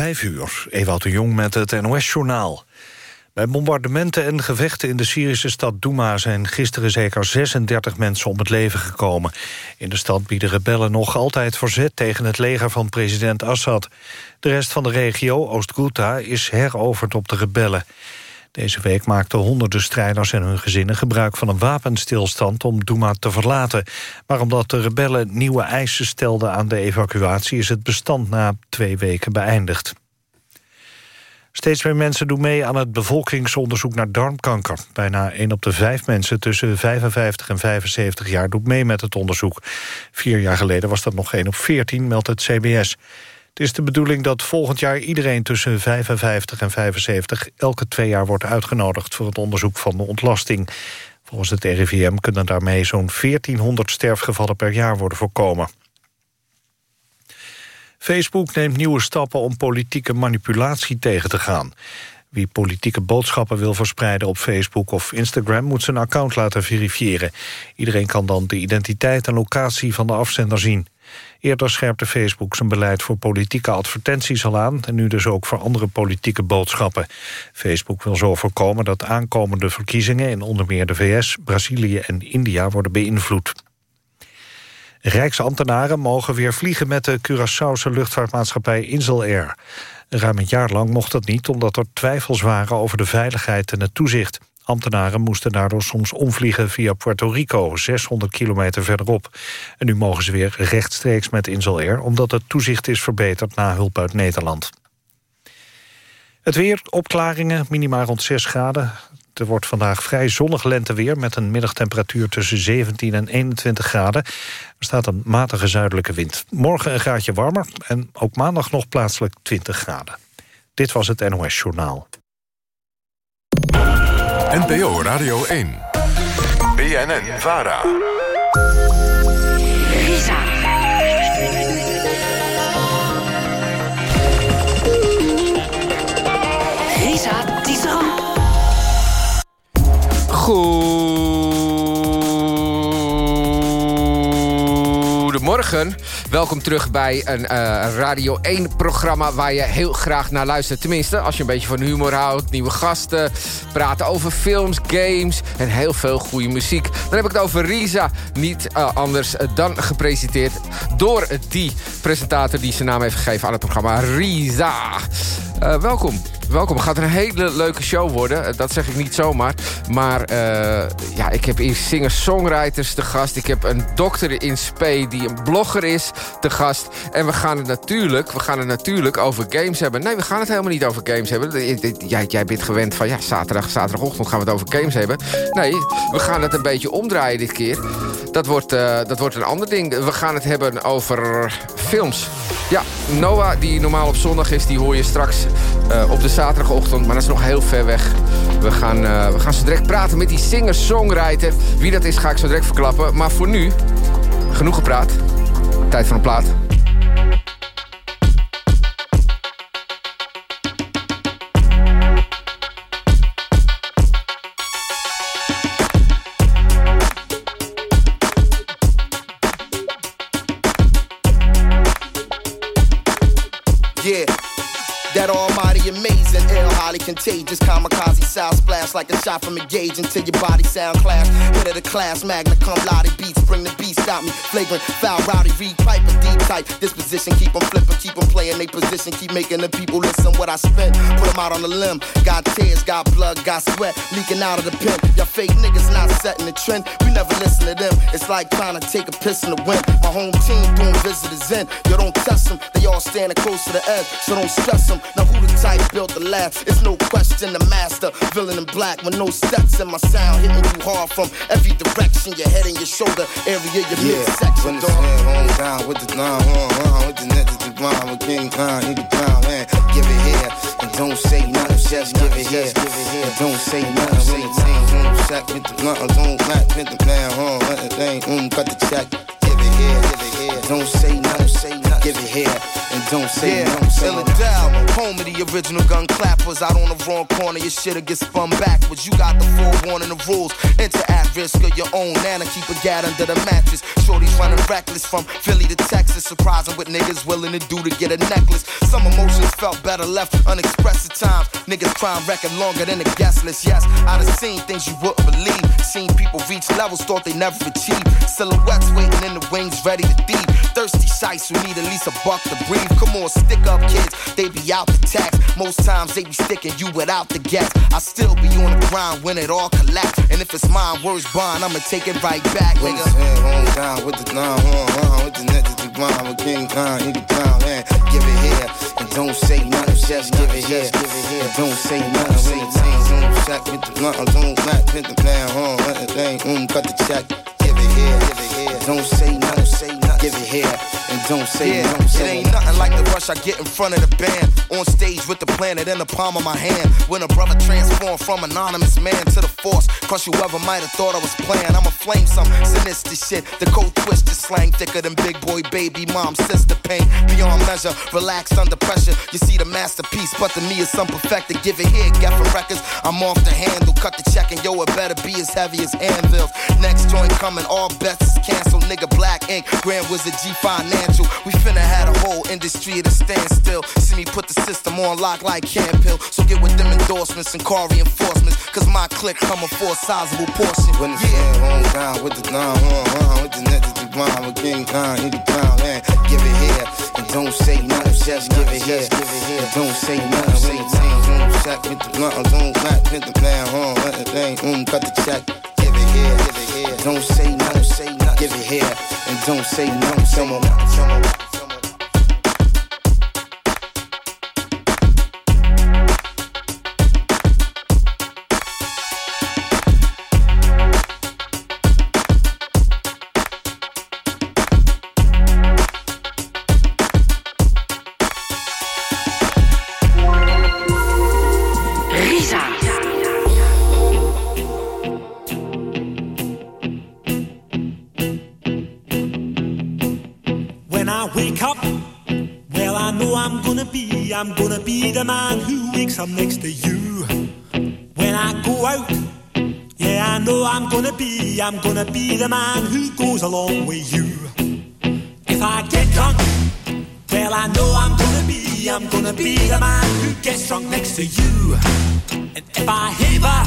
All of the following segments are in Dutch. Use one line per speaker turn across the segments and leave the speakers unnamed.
Vijf uur, Ewout de Jong met het NOS-journaal. Bij bombardementen en gevechten in de Syrische stad Douma... zijn gisteren zeker 36 mensen om het leven gekomen. In de stad bieden rebellen nog altijd verzet... tegen het leger van president Assad. De rest van de regio, Oost-Ghouta, is heroverd op de rebellen. Deze week maakten honderden strijders en hun gezinnen gebruik van een wapenstilstand om Douma te verlaten. Maar omdat de rebellen nieuwe eisen stelden aan de evacuatie is het bestand na twee weken beëindigd. Steeds meer mensen doen mee aan het bevolkingsonderzoek naar darmkanker. Bijna 1 op de 5 mensen tussen 55 en 75 jaar doet mee met het onderzoek. Vier jaar geleden was dat nog 1 op 14, meldt het CBS. Het is de bedoeling dat volgend jaar iedereen tussen 55 en 75... elke twee jaar wordt uitgenodigd voor het onderzoek van de ontlasting. Volgens het RIVM kunnen daarmee zo'n 1400 sterfgevallen per jaar worden voorkomen. Facebook neemt nieuwe stappen om politieke manipulatie tegen te gaan. Wie politieke boodschappen wil verspreiden op Facebook of Instagram... moet zijn account laten verifiëren. Iedereen kan dan de identiteit en locatie van de afzender zien. Eerder scherpte Facebook zijn beleid voor politieke advertenties al aan... en nu dus ook voor andere politieke boodschappen. Facebook wil zo voorkomen dat aankomende verkiezingen... in onder meer de VS, Brazilië en India worden beïnvloed. Rijksambtenaren mogen weer vliegen met de Curaçaose luchtvaartmaatschappij Insel Air. Ruim een jaar lang mocht dat niet omdat er twijfels waren over de veiligheid en het toezicht. Ambtenaren moesten daardoor soms omvliegen via Puerto Rico, 600 kilometer verderop. En nu mogen ze weer rechtstreeks met Insel Air... omdat het toezicht is verbeterd na hulp uit Nederland. Het weer, opklaringen, minimaal rond 6 graden. Er wordt vandaag vrij zonnig lenteweer... met een middagtemperatuur tussen 17 en 21 graden. Er staat een matige zuidelijke wind. Morgen een graadje warmer en ook maandag nog plaatselijk 20 graden. Dit was het NOS Journaal.
NPO Radio 1. BNN Vara.
Visa. Risa Tisserand.
Goedemorgen. Welkom terug bij een eh, Radio 1-programma waar je heel graag naar luistert. Tenminste, als je een beetje van humor houdt, nieuwe gasten... praten over films, games en heel veel goede muziek. Dan heb ik het over Risa, niet eh, anders dan gepresenteerd... door die presentator die zijn naam heeft gegeven aan het programma, Risa. Uh, welkom. Welkom. Het gaat een hele leuke show worden. Dat zeg ik niet zomaar. Maar uh, ja, ik heb hier singer-songwriters te gast. Ik heb een dokter in spe die een blogger is te gast. En we gaan het natuurlijk, we gaan het natuurlijk over games hebben. Nee, we gaan het helemaal niet over games hebben. Jij, jij bent gewend van ja, zaterdag, zaterdagochtend gaan we het over games hebben. Nee, we gaan het een beetje omdraaien dit keer. Dat wordt, dat wordt een ander ding. We gaan het hebben over films. Ja, Noah, die normaal op zondag is, die hoor je straks op de zaterdagochtend. Maar dat is nog heel ver weg. We gaan, uh, we gaan zo direct praten met die singer-songwriter. Wie dat is, ga ik zo direct verklappen. Maar voor nu, genoeg gepraat. Tijd voor een plaat.
Yeah, that almighty amazing, ill, highly contagious, kamikaze sound splash like a shot from a gauge until your body sound clash. Head of the class, magna cum laude beats, bring the beat, stop me. Flagrant, foul, rowdy, read pipe, a deep type. Disposition, keep them flipping, keep playing they position, keep making the people listen what I spent. Put them out on the limb. Got tears, got blood, got sweat leaking out of the pen. Y'all fake niggas not setting the trend. We never listen to them. It's like trying to take a piss in the wind. My home team doing visitors in. You don't test them, they all standing close to the edge, so don't stress them. Now who the type built the last? It's no question the master. Villain in black with no steps in my sound hitting you hard from every direction. Your head and your shoulder area, your
Yeah,
midsection.
when it's hand home down with the nine one one with the next to the blind with King Khan, he the man. Give it here and don't say nothing, just give it here. And don't say nothing when the team room sack with the blunt, don't back with the man home, let the thing um cut the check. Give it here, give it here. Don't say nothing, say nothing. Give it here and don't say
yeah,
no. Say.
Philadelphia, home of the original gun clappers. Out on the wrong corner, your shit'll get spun backwards. You got the forewarning, the rules. Enter at risk of your own. Nana, keep a gat under the mattress. Shorty's running reckless from Philly to Texas. Surprising what niggas willing to do to get a necklace. Some emotions felt better left unexpressed at times. Niggas crime record longer than a guest list. Yes, I done seen things you wouldn't believe. Seen people reach levels thought they never achieved. Silhouettes waiting in the wings, ready to thieve. Thirsty sights who need at least a buck to breathe. Come on, stick up kids, they be out the tax. Most times they be sticking you without the gas. I still be on the grind when it all collapse. And if it's mine, words bond, I'ma take it right back, nigga.
on down with the nine, one, with the net to the grind, with King Khan, nigga down, man. Give it here, and don't say nothing, just give it here. And don't say nothing, when the team's on the sack with the blunt, don't back, hit the plan, huh, let the thing, um, cut the check. Give it here, give it here. Don't say nothing, say nothing, give it here, and don't say
Yeah, it
say
ain't nothing like the rush I get in front of the band. On stage with the planet in the palm of my hand. When a brother transformed from anonymous man to the force. Crush whoever might have thought I was playing. I'ma flame some sinister shit. The cold twisted slang thicker than big boy, baby, mom, sister pain. Beyond measure, relaxed under pressure. You see the masterpiece, but to me it's unperfected. Give it here, Geffen Records. I'm off the handle, cut the check, and yo, it better be as heavy as anvils. Next joint coming, all bets is canceled. Nigga, Black Ink, Grand Wizard G Financial. We finna had a whole industry at a standstill. See me put the system on lock like Camp Hill. So get with them endorsements and car reinforcements. Cause my click coming for a sizable portion.
When it's
yeah.
on down with the nine, one, one, with the net to the grind, with King Khan, nigga down, man. Give it here, and don't say nothing, just give it here. And don't say nothing, the team's on the sack with the blunt, don't back, hit the plan, huh, let the thing, um, cut the check. Give it here, give it here. Don't say nothing, say nothing, give it here, and don't say nothing, say nothing,
up next to you. When I go out, yeah, I know I'm gonna be, I'm gonna be the man who goes along with you. If I get drunk, well, I know I'm gonna be, I'm gonna be the man who gets drunk next to you. And if I heaver,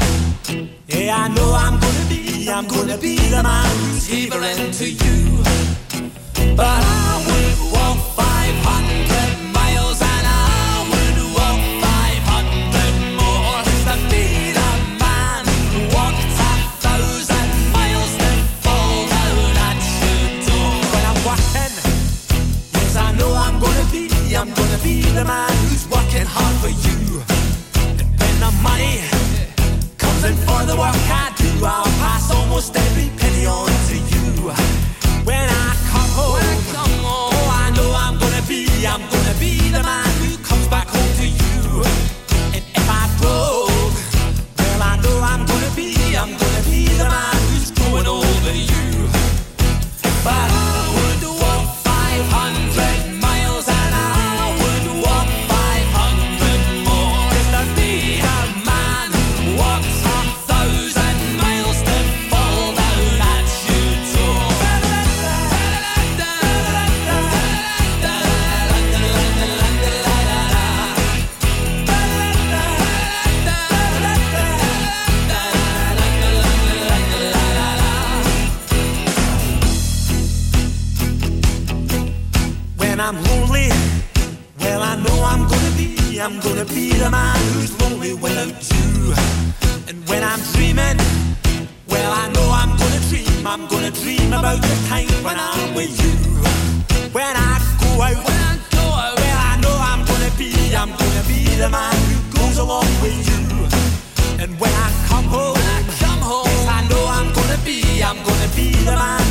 yeah, I know I'm gonna be, I'm gonna be the man who's heavering to you. But I man who's working hard for you. And when the money comes in for the work I do, I'll pass almost every penny on to you. The man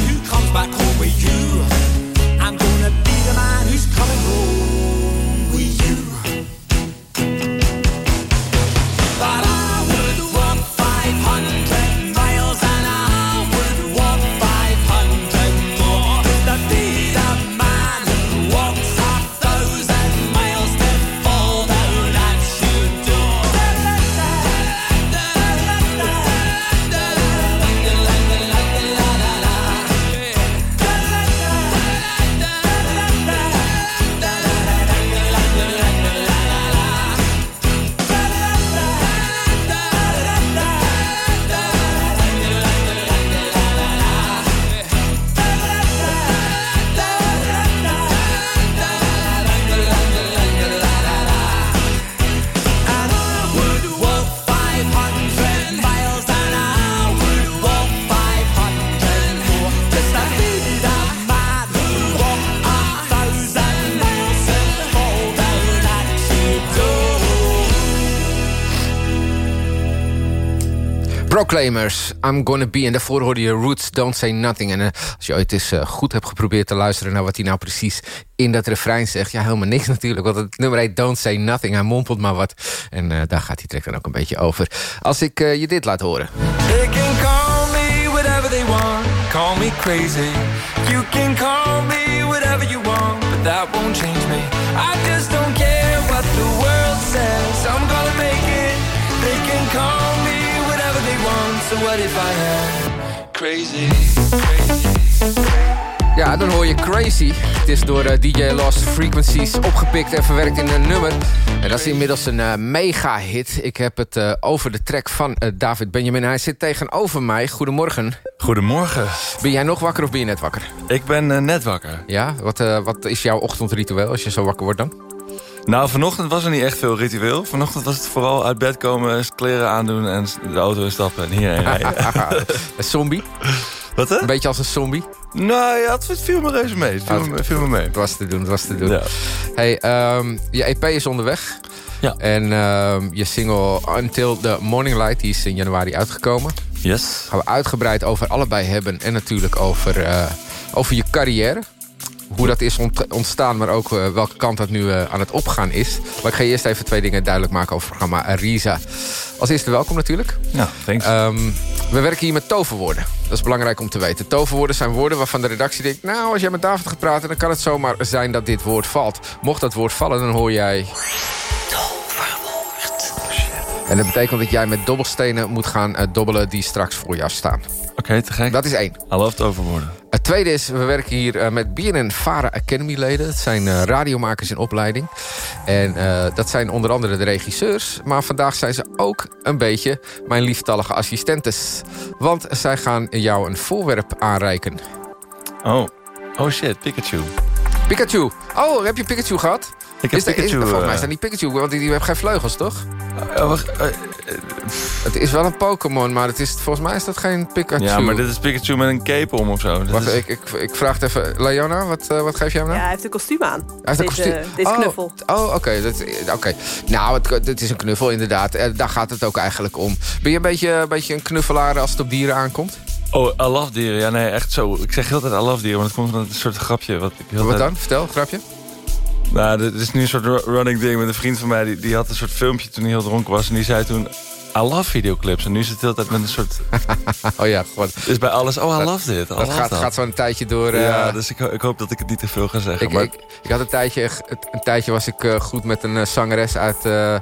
Proclaimers, I'm Gonna Be. En daarvoor hoorde je Roots, Don't Say Nothing. En uh, als je ooit eens uh, goed hebt geprobeerd te luisteren... naar wat hij nou precies in dat refrein zegt... ja, helemaal niks natuurlijk, want het nummer heet Don't Say Nothing. Hij mompelt maar wat. En uh, daar gaat hij trek dan ook een beetje over. Als ik je dit laat horen.
They can call me whatever they want. Call me crazy. You can call me whatever you want. But that won't change me. I just don't what if I am crazy?
Ja, dan hoor je Crazy. Het is door uh, DJ Lost Frequencies opgepikt en verwerkt in een nummer. En dat is inmiddels een uh, mega-hit. Ik heb het uh, over de track van David Benjamin. Hij zit tegenover mij. Goedemorgen.
Goedemorgen.
Ben jij nog wakker of ben je net wakker?
Ik ben net wakker.
Ja? Wat, wat is jouw ochtendritueel als je zo wakker wordt dan?
Nou, vanochtend was er niet echt veel ritueel. Vanochtend was het vooral uit bed komen, kleren aandoen... en de auto instappen en hierheen rijden.
een zombie?
Wat hè?
Een beetje als een zombie?
Nou ja, het viel me reuze mee. Het viel,
Ah,
me, viel me mee.
Het was te doen, het was te doen.
Ja.
Hey, um, je EP is onderweg.
Ja.
En um, je single Until the Morning Light die is in januari uitgekomen.
Yes.
Gaan we uitgebreid over allebei hebben. En natuurlijk over, uh, over je carrière. Hoe dat is ontstaan, maar ook uh, welke kant dat nu uh, aan het opgaan is. Maar ik ga je eerst even twee dingen duidelijk maken over het programma Arisa. Als eerste welkom natuurlijk.
Ja, thanks.
Um, we werken hier met toverwoorden. Dat is belangrijk om te weten. Toverwoorden zijn woorden waarvan de redactie denkt... nou, als jij met David gaat praten, dan kan het zomaar zijn dat dit woord valt. Mocht dat woord vallen, dan hoor jij...
Toverwoord.
En dat betekent dat jij met dobbelstenen moet gaan uh, dobbelen... die straks voor jou staan.
Oké, okay, te gek.
Dat is één.
I love toverwoorden.
Het tweede is, we werken hier uh, met BNN Vara Academy leden. Het zijn uh, radiomakers in opleiding. En uh, dat zijn onder andere de regisseurs. Maar vandaag zijn ze ook een beetje mijn lieftallige assistentes. Want zij gaan jou een voorwerp aanreiken.
Oh, oh shit, Pikachu.
Pikachu. Oh, heb je Pikachu gehad?
Ik heb
is
Pikachu.
Is, volgens mij is dat niet Pikachu, want die, die heeft geen vleugels, toch?
Uh, wacht, uh,
het is wel een Pokémon, maar het is, volgens mij is dat geen Pikachu.
Ja, maar dit is Pikachu met een cape om of zo.
Wacht,
is...
ik, ik, ik vraag het even. Leona, wat, uh, wat geef jij hem nou?
Ja, hij heeft een kostuum aan.
Hij heeft een kostuum.
Deze
oh,
knuffel.
Oh, oké. Okay, okay. Nou, het, het, is een knuffel inderdaad. Daar gaat het ook eigenlijk om. Ben je een beetje, een beetje een knuffelaar als het op dieren aankomt?
Oh, I love dieren. Ja, nee, echt zo. Ik zeg heel tijd I love dieren, want het komt van een soort grapje. Wat, ik heel
wat
tijd...
dan? Vertel, grapje.
Nou, dit is nu een soort running ding met een vriend van mij. Die, die had een soort filmpje toen hij heel dronken was. En die zei toen, I love videoclips. En nu is het de hele tijd met een soort...
oh ja, gewoon.
Dus bij alles, oh, I love dit. I
dat
love
gaat, gaat zo'n tijdje door... Uh...
Ja, dus ik, ik, hoop dat ik het niet te veel ga zeggen.
Ik,
maar...
ik, ik, had een tijdje, een tijdje was ik uh, goed met een uh, zangeres uit... Uh,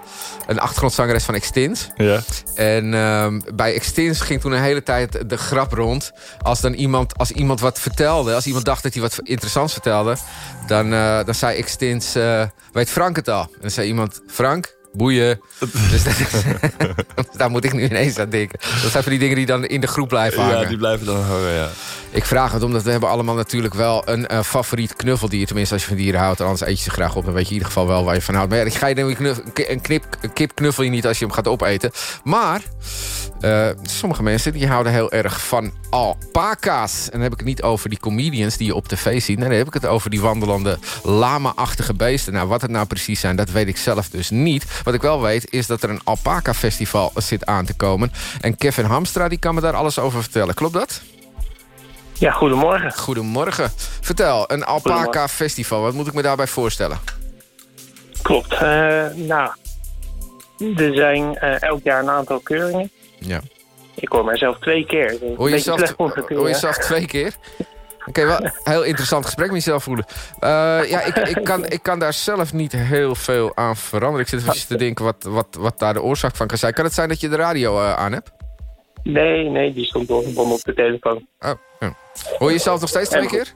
een achtergrondzangeres van Extins.
Ja.
En uh, bij Extins ging toen een hele tijd de grap rond. Als dan iemand, als iemand wat vertelde, als iemand dacht dat hij wat interessants vertelde... dan, dan zei Extins, weet Frank het al? En dan zei iemand, Frank, boeien. dus, dat, dus daar moet ik nu ineens aan denken. Dat zijn van die dingen die dan in de groep blijven hangen.
Ja, die blijven dan hangen, ja.
Ik vraag het omdat we hebben allemaal natuurlijk wel een uh, favoriet knuffeldier. Tenminste, als je van dieren houdt, anders eet je ze graag op. Dan weet je in ieder geval wel waar je van houdt. Maar ga je denk ik een, knip, een kip knuffel je niet als je hem gaat opeten. Maar uh, sommige mensen die houden heel erg van alpaca's. En dan heb ik het niet over die comedians die je op tv ziet. Nee, dan heb ik het over die wandelende lama-achtige beesten. Nou, wat het nou precies zijn, dat weet ik zelf dus niet. Wat ik wel weet, is dat er een alpaca-festival zit aan te komen. En Kevin Hamstra die kan me daar alles over vertellen. Klopt dat?
Ja, goedemorgen.
Goedemorgen. Vertel, een alpaca festival. Wat moet ik me daarbij voorstellen?
Klopt. Uh, nou, er zijn uh, elk jaar een aantal keuringen.
Ja.
Ik hoor mijzelf twee keer.
Hoor je jezelf, hoor je zelf twee keer? Oké, okay, wel heel interessant gesprek met jezelf voelen. Uh, ja, ik, ik, kan, ik kan daar zelf niet heel veel aan veranderen. Ik zit even te denken wat, wat, wat daar de oorzaak van kan zijn. Kan het zijn dat je de radio uh, aan hebt?
Nee, nee, die stond doorgebonden op de telefoon.
Oh, ja. Hoor je jezelf nog steeds twee keer?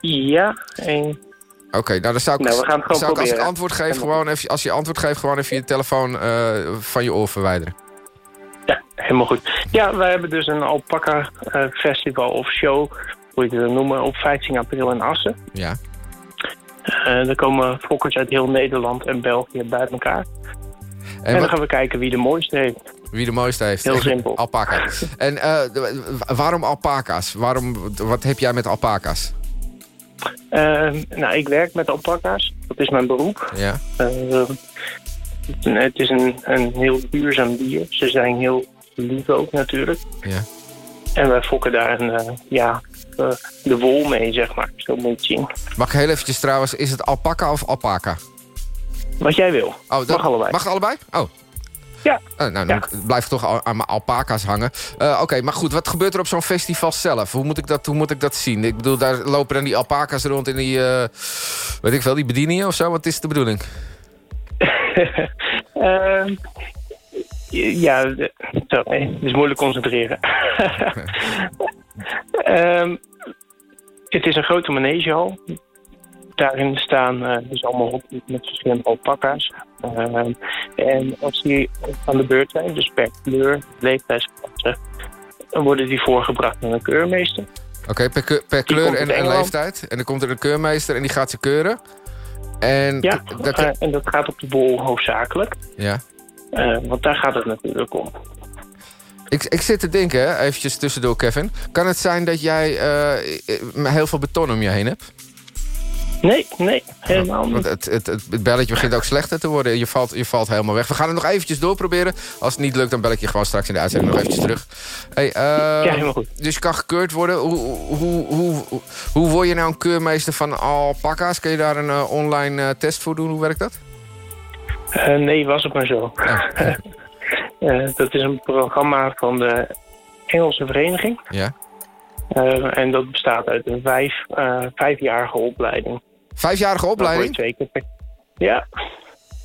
Ja, één.
Oké, okay, nou dan zou ik,
nou, we gaan het gewoon
zou ik als ik antwoord geef, gewoon even, als je antwoord geeft, gewoon even je telefoon uh, van je oor verwijderen.
Ja, helemaal goed. Ja, wij hebben dus een alpaca uh, festival of show, hoe je het wil noemen, op 15 april in Assen.
Ja.
Uh, er komen fokkers uit heel Nederland en België bij elkaar. En, en dan wat... gaan we kijken wie de mooiste heeft.
Wie de mooiste heeft.
Heel simpel.
Alpaca. en uh, waarom alpaca's? Waarom, wat heb jij met alpaca's?
Uh, nou, ik werk met alpaca's. Dat is mijn beroep.
Ja.
Uh, het is een, een heel duurzaam dier. Ze zijn heel lieve ook natuurlijk.
Ja.
En wij fokken daar een, eh, ja, eh, de wol mee, zeg maar. Zo moet je het zien.
Mag ik heel eventjes trouwens, is het alpaca of alpaca?
Wat jij wil.
Oh, dat-
Mag allebei.
Mag allebei? Oh.
Ja.
nou, dan blijf ik toch al- aan mijn alpaca's hangen. Eh, Oké, maar goed, wat gebeurt er op zo'n festival zelf? Hoe moet, ik dat, hoe moet ik dat zien? Ik bedoel, daar lopen dan die alpaca's rond in die, eh, weet ik veel, die bedieningen of zo? Wat is de bedoeling?
Ehm, ja, sorry, het is moeilijk concentreren. Ehm, het is een grote manegehal. Daarin staan eh, dus allemaal met verschillende alpaca's. Ehm, en als die aan de beurt zijn, dus per kleur, leeftijdsklasse, dan worden die voorgebracht naar een keurmeester.
Oké, per, per kleur en, leeftijd. En dan komt er een keurmeester en die gaat ze keuren. En
Ja,
dat-
eh, en dat gaat op de bol hoofdzakelijk.
ja.
Eh, want daar gaat het natuurlijk om.
Ik, ik zit te denken, eventjes tussendoor Kevin. Kan het zijn dat jij eh, heel veel beton om je heen hebt?
Nee, nee, helemaal niet.
Het, het, het, belletje begint ook slechter te worden. Je valt, je valt helemaal weg. We gaan het nog eventjes doorproberen. Als het niet lukt, dan bel ik je gewoon straks in de uitzending nog eventjes terug. Hey, eh,
Ja, helemaal goed.
Dus je kan gekeurd worden. Hoe, hoe, hoe, hoe, word je nou een keurmeester van alpaca's? Kun je daar een eh, online eh, test voor doen? Hoe werkt dat?
Nee, was het maar zo. Eh, dat is een programma van de Engelse vereniging.
Ja.
En dat bestaat uit een vijf, vijfjarige opleiding.
Vijfjarige opleiding?
Twee. Ja.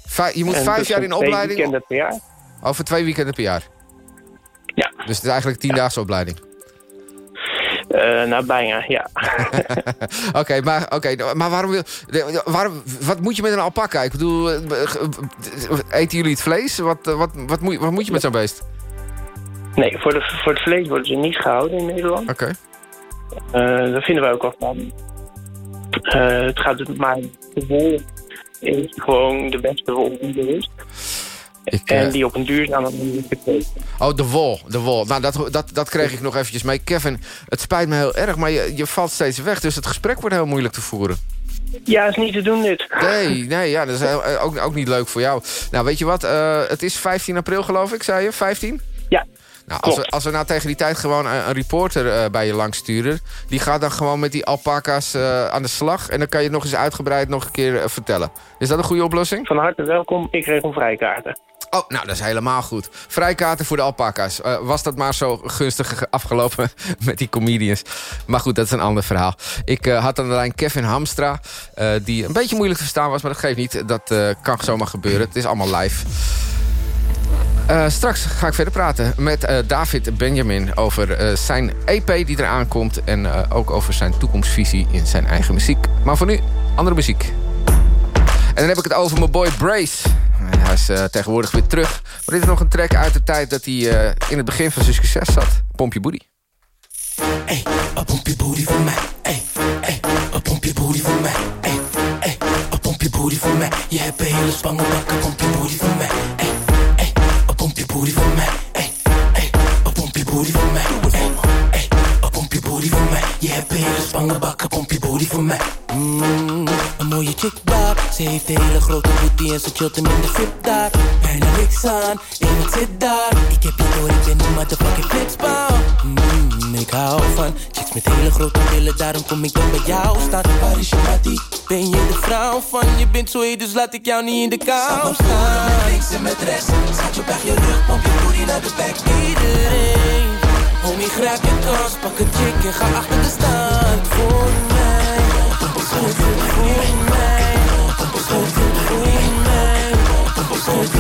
Vij- je moet
En
vijf
dat
jaar in
twee
opleiding?
weekenden per jaar.
Over twee weekenden per jaar?
Ja.
Dus het is eigenlijk een tiendaagse opleiding?
Eh, nou, bijna, ja.
Oké, maar, oké, maar waarom wil... Waarom, wat moet je met een alpaca? Ik bedoel, eh, ge- eten jullie het vlees? Wat, eh, wat, wat, moet, je- wat moet je met zo'n beest?
Nee, voor, de, voor het vlees worden ze niet gehouden in Nederland.
Oké.
Eh, dat vinden wij ook al van. Eh, het gaat maar de wol is gewoon de beste wol die er is.
Ik,
En
eh,
die op een duurzame manier.
Oh, de wol, de wol. Nou, dat, dat, dat kreeg ik nog eventjes mee. Kevin, het spijt me heel erg, maar je, je valt steeds weg. Dus het gesprek wordt heel moeilijk te voeren.
Ja, is niet te doen dit.
Nee, nee, ja, dat is heel- eh, ook, ook niet leuk voor jou. Nou, weet je wat? het is 15 april, geloof ik, zei je? 15?
Ja.
Nou, als we, als we nou tegen die tijd gewoon een, een reporter eh, bij je langs sturen... die gaat dan gewoon met die alpaca's eh, aan de slag... en dan kan je het nog eens uitgebreid nog een keer eh, vertellen. Is dat een goede oplossing?
Van harte welkom, ik regel vrijkaarten.
Oh, nou, dat is helemaal goed. Vrijkaarten voor de alpaca's. Eh, was dat maar zo gunstig afgelopen met die comedians. Maar goed, dat is een ander verhaal. Ik eh, had aan de lijn Kevin Hamstra... eh, die een beetje moeilijk te verstaan was, maar dat geeft niet. Dat eh, kan zomaar gebeuren. Het is allemaal live. Eh, straks ga ik verder praten met eh, David Benjamin... over eh, zijn EP die eraan komt... en ook over zijn toekomstvisie in zijn eigen muziek. Maar voor nu, andere muziek. En dan heb ik het over mijn boy Brace. Hij is tegenwoordig weer terug. Maar dit is nog een track uit de tijd dat hij in het begin van zijn succes zat. Pomp je booty.
Ey, a pomp je booty voor mij. Ey, ey, a pomp je booty voor mij. Ey, ey, a pomp je booty voor mij. Je hebt een hele spangen bakken, pomp je booty voor mij. Booty voor mij. Ey, ey, a pomp je booty voor mij. Ey, een hele spangen bakken, pomp je booty voor mij. Mm, een mooie chick daar. Ze heeft een hele grote booty en ze chillt hem in de VIP daar. Bijna niks aan, en het zit daar. Ik heb je door, ik ben een motherfucking flitsbouw. Mm, ik hou van chicks met hele grote billen, daarom kom ik dan bij jou staan. Waar is je mattie? Ben je de vrouw van? Je bent zo heet, dus laat ik jou niet in de kou staan. Met links en met rechts, schat je bij je rug, pomp je booty naar de back. Iedereen, homie grijp je kans, pak een chick en ga achter de stand voor mij. Voor mij. Schud het voor mij.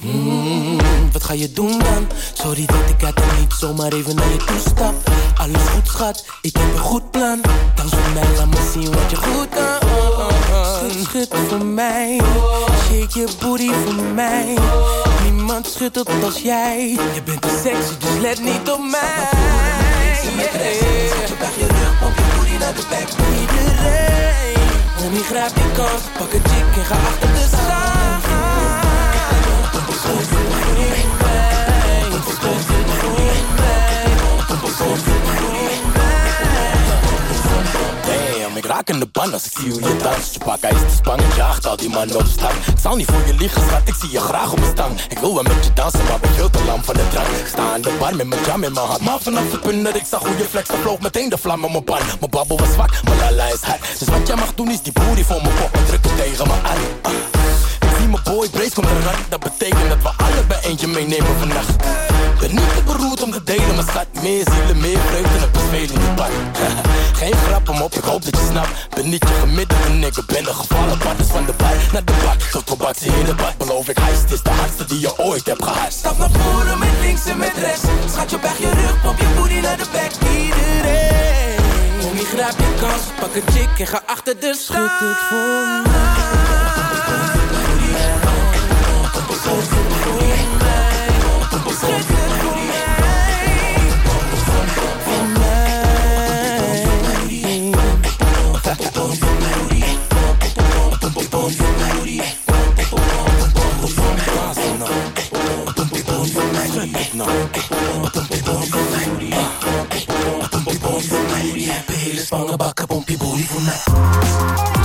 Mm, Wat ga je doen dan? Sorry dat ik uit en niet zomaar even naar je toe stap. Alles goed schat, ik heb een goed plan. Dan voor mij, laat me zien wat je goed kan. Schud, schud voor mij. Shake je booty voor mij. Niemand schudt het als jij. Je bent te sexy, dus let niet op mij. Iedereen, homie grijp je kans, pak een chick en ga achter de staan. Schud voor mij, schud voor mij, schud voor mij. Damn, ik raak vaak in de ban als ik zie hoe je danst. Je pakka is te en jaagt al die mannen op. Ik zal niet voor je liegen, schat, ik zie je graag op mijn stang. Ik wil wel met je dansen, maar ben veel te lam van de drank. Ik sta aan de bar met mijn jam in mijn hand. Maar vanaf het punt dat ik zag hoe je flex, dan vloog meteen de vlam in mijn pan. Mijn babbel was zwak, mijn lala is hard. Dus wat jij mag doen is die booty voor mijn pop en drukken tegen me aan. Boy Brace komt eruit, dat betekent dat we allebei eentje meenemen vannacht. Ben niet te beroerd om te delen, maar schat, meer zielen, meer vreugde en een speling in pad. Geen grap om op, ik hoop dat je snapt. Ben niet je gemiddelde nigger, ben een gevallen pad. Dus van de bar naar de bak, tot tobak in de bad. Beloof ik, heist is de hardste die je ooit hebt gehad.
Stap naar voren met links en met rechts. Schat je berg je rug, pop je booty naar de back. Iedereen. Homie, grijp je kans, pak een chick en ga achter de staan. Schud het voor
Hele spangen bakken, pomp je booty voor mij.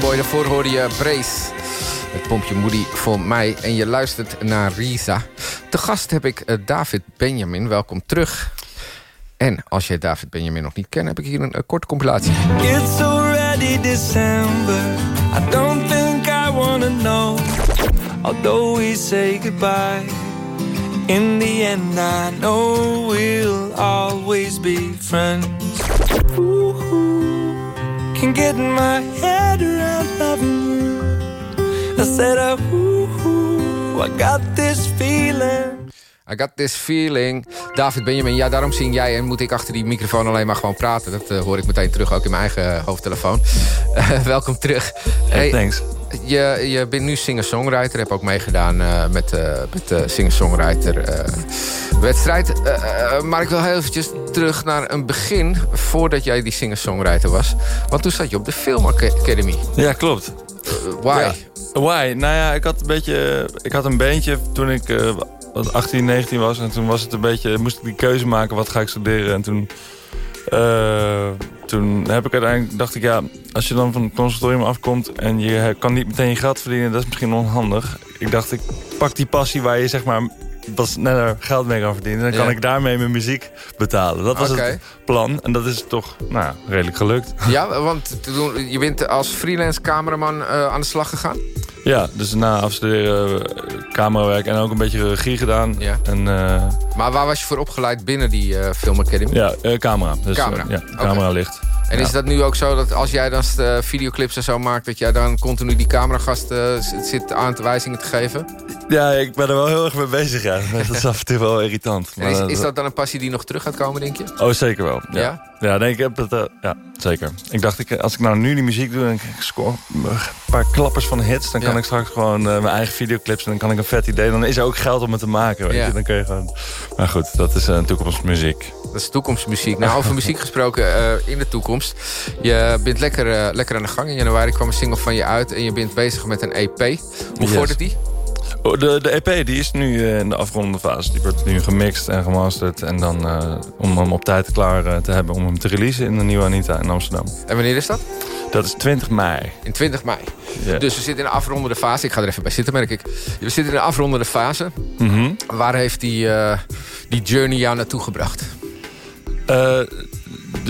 Boy, daarvoor hoorde je Brace. Het pompje Moody voor mij. En je luistert naar Risa. Te gast heb ik eh, David Benjamin. Welkom terug. En als je David Benjamin nog niet kent... heb ik hier een, een korte compilatie.
It's already December. I don't think I wanna know. Although we say goodbye. In the end, I know we'll always be friends. Can get my head around loving you. I said, uh, ooh, I got this feeling.
I got this feeling. David Benjamin, ja, daarom zing jij en moet ik achter die microfoon alleen maar gewoon praten. Dat eh, hoor ik meteen terug, ook in mijn eigen hoofdtelefoon. Eh, welkom terug.
Hey, thanks.
Je, je bent nu singer-songwriter. Heb ook meegedaan eh, met, met de eh, wedstrijd. Eh, eh, maar ik wil heel eventjes terug naar een begin... voordat jij die singer-songwriter was. Want toen zat je op de Film Academy.
Ja, klopt.
why?
Ja. Why? Nou ja, ik had een beetje... Ik had een beentje toen ik eh, wat 18, 19 was. En toen was het een beetje... Moest ik die keuze maken, wat ga ik studeren? En toen... eh, toen heb ik uiteindelijk... Dacht ik, ja, als je dan van het conservatorium afkomt... en je kan niet meteen je geld verdienen... dat is misschien onhandig. Ik dacht, ik pak die passie waar je zeg maar wat sneller geld mee kan verdienen. Dan kan
Ja.
ik daarmee mijn muziek betalen. Dat was het plan. En dat is toch nou, redelijk gelukt.
Ja, want toen, je bent als freelance cameraman eh, aan de slag gegaan?
Ja, dus na afstuderen eh, camerawerk en ook een beetje regie gedaan.
Ja.
En, eh,
Maar waar was je voor opgeleid binnen die eh, Film Academy?
ja, camera. Dus,
Camera.
ja, camera licht.
En
Ja.
is dat nu ook zo dat als jij dan eh, videoclips en zo maakt... dat jij dan continu die cameragast eh, zit- aan te wijzingen te geven?
Ja, ik ben er wel heel erg mee bezig. Ja. Dat is af en toe wel irritant.
Is,
Maar,
is dat dan een passie die nog terug gaat komen, denk je?
Oh, zeker wel. Ja,
Ja?
ja? nee, ik heb het, eh, ja zeker. Ik dacht, ik, als ik nou nu die muziek doe en ik score een paar klappers van hits... dan kan ik straks gewoon mijn eigen videoclips... en dan kan ik een vet idee. Dan is er ook geld om het te maken. Weet
Ja.
je? Dan kun je gewoon... Maar goed, dat is een toekomstmuziek.
Dat is toekomstmuziek. Nou, over muziek gesproken eh, in de toekomst. Je bent lekker, eh, lekker aan de gang. In januari kwam een single van je uit en je bent bezig met een EP. Hoe
Yes.
vordert die?
Oh, De, de EP die is nu eh, in de afrondende fase. Die wordt nu gemixt en gemasterd. En dan om hem op tijd klaar te hebben om hem te releasen in de nieuwe Anita in Amsterdam.
En wanneer is dat?
Dat is 20 mei.
In 20 mei. Dus we zitten in de afrondende fase. Ik ga er even bij zitten, merk ik. We zitten in de afrondende fase.
Mhm.
Waar heeft die, die journey jou naartoe gebracht?
Eh,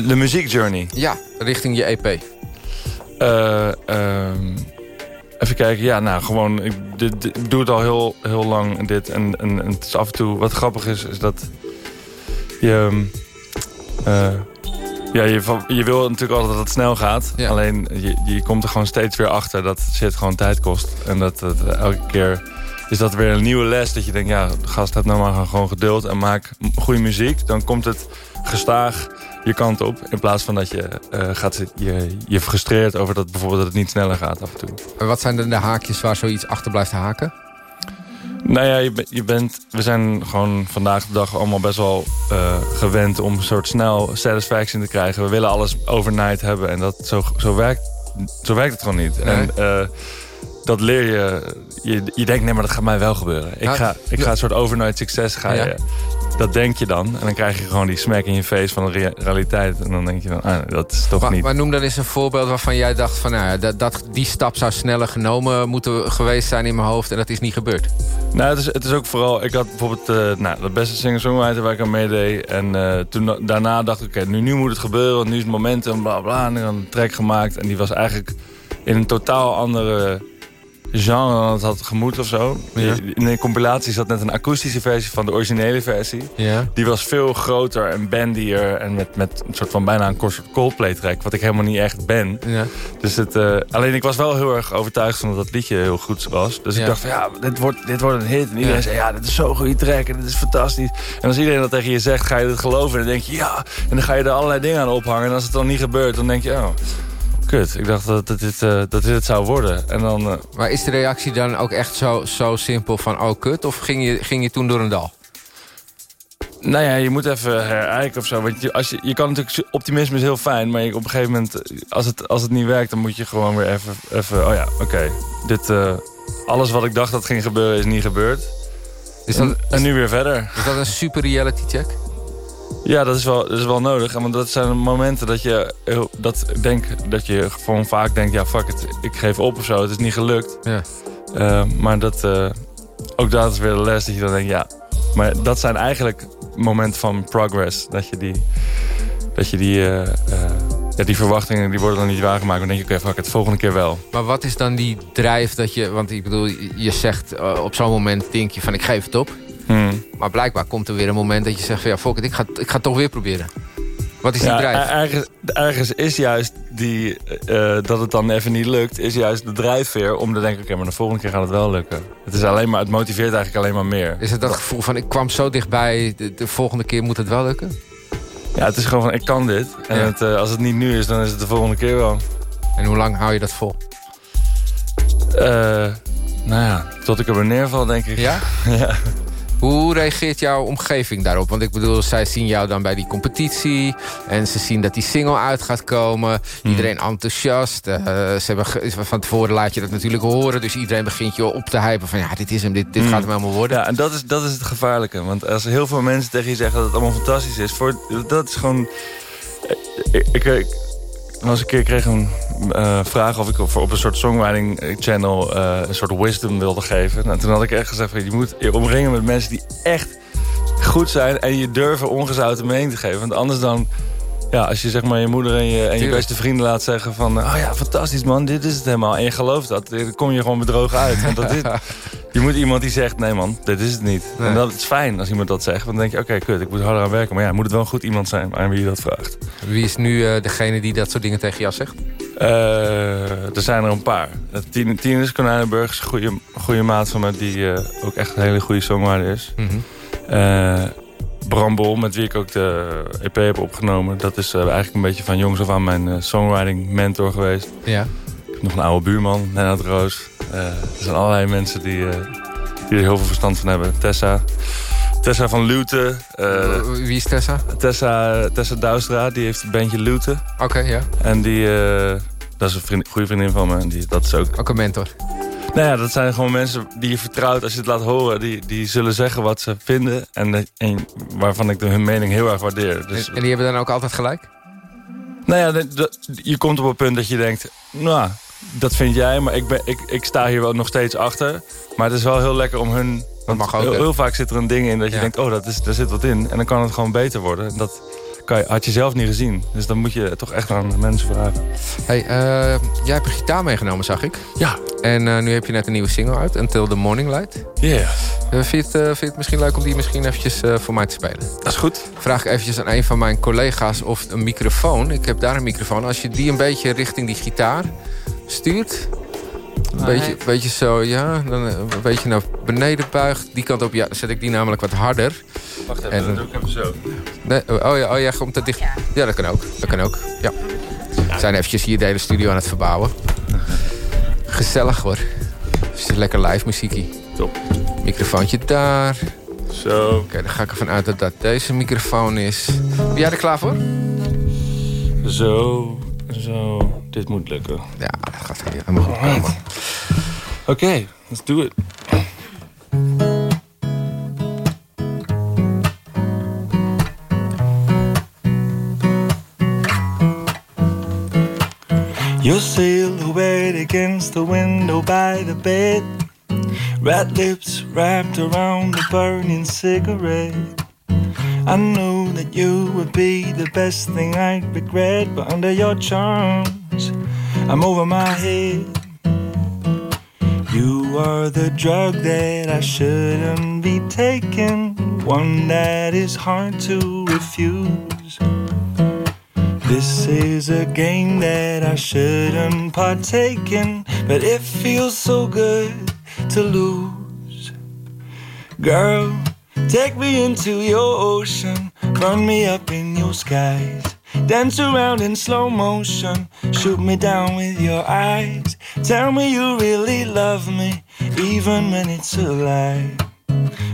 de, muziekjourney.
Ja, richting je EP.
Eh, ehm, even kijken. Ja, nou, gewoon... Ik, dit- dit- ik doe het al heel, heel lang, dit. En, en, en het is af en toe... Wat grappig is, is dat... Je... eh, ja, je, je wil natuurlijk altijd dat het snel gaat.
Ja.
Alleen, je, je komt er gewoon steeds weer achter dat shit gewoon tijd kost. En dat, dat elke keer is dat weer een nieuwe les. Dat je denkt, ja, gast, heb nou maar gewoon geduld en maak goede muziek. Dan komt het gestaag je kant op. In plaats van dat je eh, gaat je, je frustreert over dat bijvoorbeeld dat het niet sneller gaat af en toe.
Wat zijn dan de haakjes waar zoiets achter blijft haken?
Nou ja, je, je bent, we zijn gewoon vandaag de dag allemaal best wel eh, gewend om een soort snel satisfaction te krijgen. We willen alles overnight hebben en dat, zo, zo, werkt, zo werkt het gewoon niet.
Nee.
En eh, dat leer je, je. Je denkt, nee, maar dat gaat mij wel gebeuren. Ik ga, ik ga een soort overnight succes ga je. Dat denk je dan. En dan krijg je gewoon die smack in je face van de rea- realiteit. En dan denk je dan, ah, dat is toch
Maar,
niet...
maar noem dan eens een voorbeeld waarvan jij dacht van... Nou ja, dat, dat, die stap zou sneller genomen moeten geweest zijn in mijn hoofd... en dat is niet gebeurd.
Nou, het is, het is ook vooral... Ik had bijvoorbeeld eh, nou, de beste singer-songwriter waar ik aan meedeed. En eh, toen, daarna dacht ik, oké, nu, nu moet het gebeuren. Want nu is het momentum, bla bla. En ik had een track gemaakt. En die was eigenlijk in een totaal andere genre dan het had gemoet of zo.
Ja.
In de compilatie zat net een akoestische versie van de originele versie.
Ja.
Die was veel groter en bandier. En met, met een soort van bijna een Coldplay track. Wat ik helemaal niet echt ben.
Ja.
Dus het, eh, alleen ik was wel heel erg overtuigd van dat dat liedje heel goed was. Dus ik dacht van ja, dit wordt, dit wordt een hit. En iedereen zei ja, dit is zo'n goede track en dit is fantastisch. En als iedereen dat tegen je zegt, ga je dit geloven. En dan denk je ja. En dan ga je er allerlei dingen aan ophangen. En als het dan niet gebeurt, dan denk je oh, kut. Ik dacht dat, dat, dit, eh, dat dit het zou worden. En dan... eh,
Maar is de reactie dan ook echt zo, zo simpel van... oh, kut? Of ging je, ging je toen door een dal?
Nou ja, je moet even herijken of zo. Want je, als je, je kan natuurlijk... Optimisme is heel fijn, maar je, op een gegeven moment... eh, Als het, als het niet werkt, dan moet je gewoon weer even... even oh ja, oké. dit... alles wat ik dacht dat ging gebeuren, is niet gebeurd.
Is
en,
dat,
en nu weer verder.
is dat een super reality check?
Ja, dat is wel, dat is wel nodig. Want dat zijn momenten dat je dat denk dat je gewoon vaak denkt, ja fuck it, ik geef op of zo. Het is niet gelukt.
Ja.
Eh, maar dat, eh, ook dat is weer de les dat je dan denkt, ja. Maar dat zijn eigenlijk momenten van progress. Dat je die, dat je die, eh, ja, die verwachtingen die worden dan niet waargemaakt. Dan denk je, oké, fuck het, volgende keer wel.
Maar wat is dan die drijf dat je... Want ik bedoel, je zegt op zo'n moment denk je van ik geef het op.
Hmm.
Maar blijkbaar komt er weer een moment dat je zegt van ja, fuck it, ik ga, ik ga het toch weer proberen. Wat is die
Ja,
drijf?
er- ergens, ergens is juist die, eh, dat het dan even niet lukt, is juist de drijfveer om te denken, oké, maar de volgende keer gaat het wel lukken. Het is alleen maar, het motiveert eigenlijk alleen maar meer.
Is het dat gevoel van ik kwam zo dichtbij, de, de volgende keer moet het wel lukken?
Ja, het is gewoon van, ik kan dit. En
Ja.
het, eh, als het niet nu is, dan is het de volgende keer wel.
En hoe lang hou je dat vol?
Eh, nou ja, tot ik er weer neerval, denk ik.
Ja?
ja.
Hoe reageert jouw omgeving daarop? Want ik bedoel, zij zien jou dan bij die competitie. En ze zien dat die single uit gaat komen.
Hmm.
Iedereen enthousiast. Eh, ze hebben van tevoren laat je dat natuurlijk horen. Dus iedereen begint je op te hypen van ja, dit is hem, dit, dit
Hmm.
gaat hem helemaal worden.
Ja, en dat is, dat is het gevaarlijke. Want als heel veel mensen tegen je zeggen dat het allemaal fantastisch is... Voor, dat is gewoon... Ik, ik was een keer kreeg een eh, vraag of ik op, op een soort songwriting channel... eh, een soort wisdom wilde geven. Nou, toen had ik echt gezegd, van, je moet je omringen met mensen die echt goed zijn... en je durven ongezouten mening te geven. Want anders dan... Ja, als je zeg maar je moeder en je, en je beste vrienden laat zeggen van... oh ja, fantastisch man, dit is het helemaal. En je gelooft dat, dan kom je gewoon bedrogen uit. Want dat is, je moet iemand die zegt, nee man, dit is het niet.
Nee.
En dat is fijn als iemand dat zegt. Want dan denk je, oké, kut, ik moet harder aan werken. Maar ja, moet het wel een goed iemand zijn aan wie je dat vraagt.
Wie is nu eh, degene die dat soort dingen tegen jou zegt?
Eh, er zijn er een paar. Eh, Tien- Tinus Konijnenburg is een goede, goede maat van me... die ook echt een hele goede songwriter is.
Mhm.
Brambol, met wie ik ook de EP heb opgenomen. Dat is eh, eigenlijk een beetje van jongs af aan mijn eh, songwriting mentor geweest.
Ja.
Ik heb nog een oude buurman, Lennart Roos. Eh, er zijn allerlei mensen die, die er heel veel verstand van hebben. Tessa. Tessa van Luten.
Wie is Tessa?
Tessa, Tessa die heeft het bandje Luten.
Oké, ja.
En die, dat is een vriend, goede vriendin van me. En die, dat is ook...
Ook een mentor.
Nou ja, dat zijn gewoon mensen die je vertrouwt als je het laat horen. Die, die zullen zeggen wat ze vinden. En, en waarvan ik de, hun mening heel erg waardeer. Dus,
En, en die hebben dan ook altijd gelijk?
nou ja, je komt op een punt dat je denkt... Nou, dat vind jij, maar ik, ben, ik, ik sta hier wel nog steeds achter. Maar het is wel heel lekker om hun... Want
mag ook,
heel, vaak zit er een ding in dat je
Ja.
denkt... oh, dat is, daar zit wat in. En dan kan het gewoon beter worden. En dat kan je, had je zelf niet gezien. Dus dan moet je toch echt aan mensen vragen.
Hey, eh, jij hebt een gitaar meegenomen, zag ik.
Ja.
En eh, nu heb je net een nieuwe single uit, Until the Morning Light.
Yeah.
Eh, vind, je het, eh, vind je het misschien leuk om die misschien eventjes eh, voor mij te spelen?
Dat is goed.
Vraag ik eventjes aan een van mijn collega's of een microfoon... ik heb daar een microfoon, als je die een beetje richting die gitaar stuurt... Een beetje, beetje zo, ja. Dan eh, een beetje naar beneden buigt. Die kant op, ja, dan zet ik die namelijk wat harder.
Wacht even,
En-
dat doe ik even zo.
Nee, oh ja, oh ja, komt te dicht. Ja, dat kan ook. Dat kan ook, ja. We zijn eventjes hier de hele studio aan het verbouwen. Gezellig hoor. Dus het is lekker live muziekie.
Top.
Microfoontje daar.
Zo.
Oké, dan ga ik ervan uit dat dat deze microfoon is. Ben jij er klaar voor?
Zo. Zo. Dit moet lukken.
Ja, dat gaat helemaal goed komen.
Oké, let's do it. Your silhouette against the window by the bed. Red lips wrapped around a burning cigarette. I know that you would be the best thing I'd regret, but under your charms, I'm over my head. You are the drug that I shouldn't be taking, one that is hard to refuse. This is a game that I shouldn't partake in, but it feels so good to lose. Girl, take me into your ocean, burn me up in your skies. Dance around in slow motion, shoot me down with your eyes. Tell me you really love me, even when it's a lie.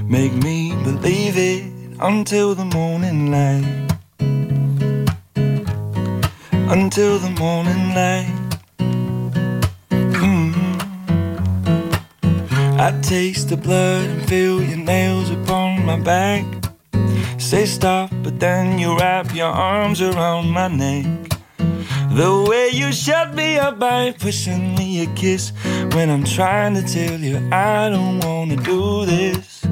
Make me believe it until the morning light. Until the morning light. Mm. I taste the blood and feel your nails upon my back.
say stop, but then you wrap your arms around my neck. The way you shut me up by pushing me a kiss when I'm trying to tell you I don't wanna do this.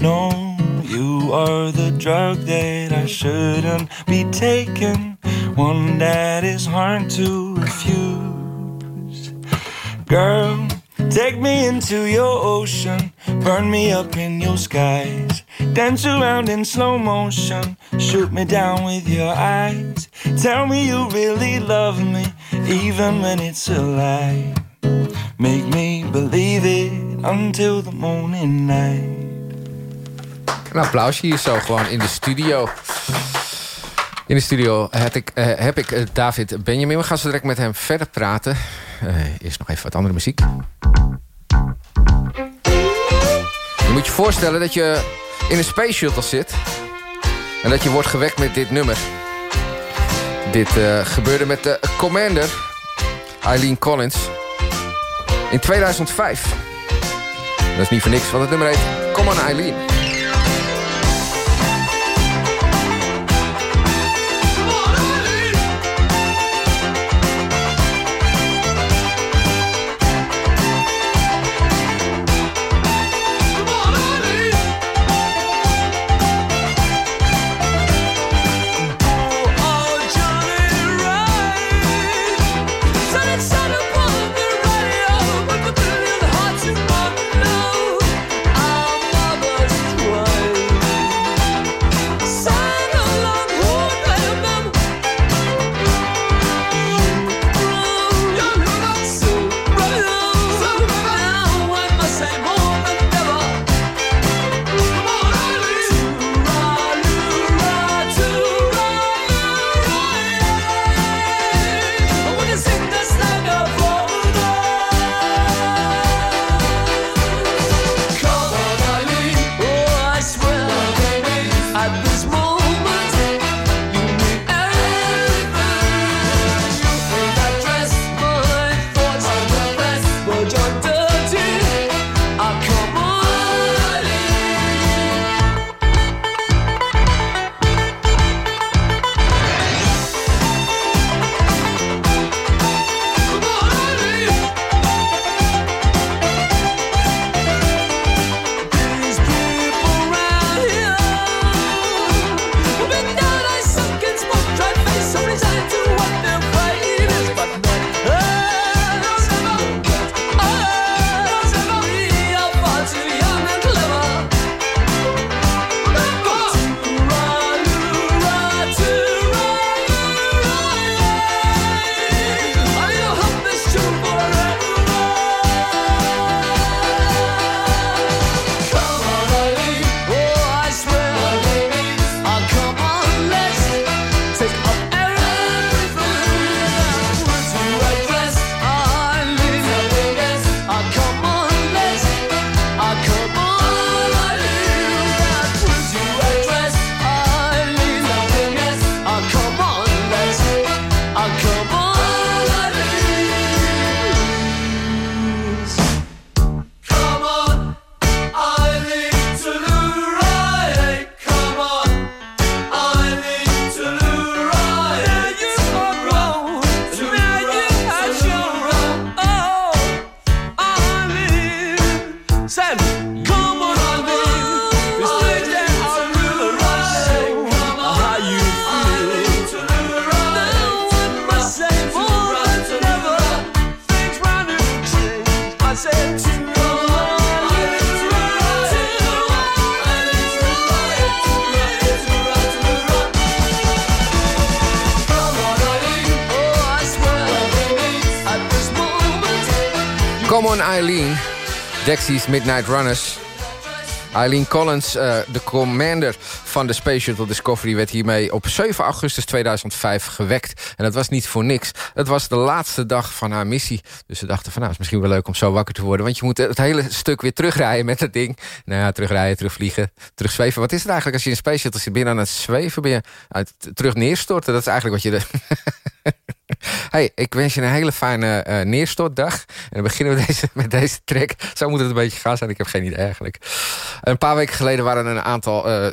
No, you are the drug that I shouldn't be taking, one that is hard to refuse. Girl, take me into your ocean, burn me up in your skies, dance around in slow motion, shoot me down with your eyes. Tell me you really love me, even when it's a lie. Make me believe it until the morning light.
Een applausje hier zo gewoon in de studio. In de studio heb ik, eh, heb ik eh, David Benjamin. We gaan zo direct met hem verder praten. Eh, eerst nog even wat andere muziek. Je moet je voorstellen dat je in een space shuttle zit... en dat je wordt gewekt met dit nummer. Dit gebeurde met de Commander, Eileen Collins... in 2005. Dat is niet voor niks, want het nummer heet Come on Eileen. Midnight Runners. Eileen Collins, eh, de commander van de Space Shuttle Discovery... werd hiermee op 7 augustus 2005 gewekt. En dat was niet voor niks. Het was de laatste dag van haar missie. Dus ze dachten van nou, is misschien wel leuk om zo wakker te worden. Want je moet het hele stuk weer terugrijden met dat ding. Nou ja, terugrijden, terugvliegen, terugzweven. Wat is het eigenlijk als je in een Space Shuttle zit? Aan het zweven? Ben je uit, terug neerstorten? Dat is eigenlijk wat je...
Hey, ik wens je een hele fijne eh, neerstortdag. En dan beginnen we deze, met deze track. Zo moet het een beetje gaan zijn, ik heb geen idee eigenlijk. Een paar weken geleden waren een aantal eh,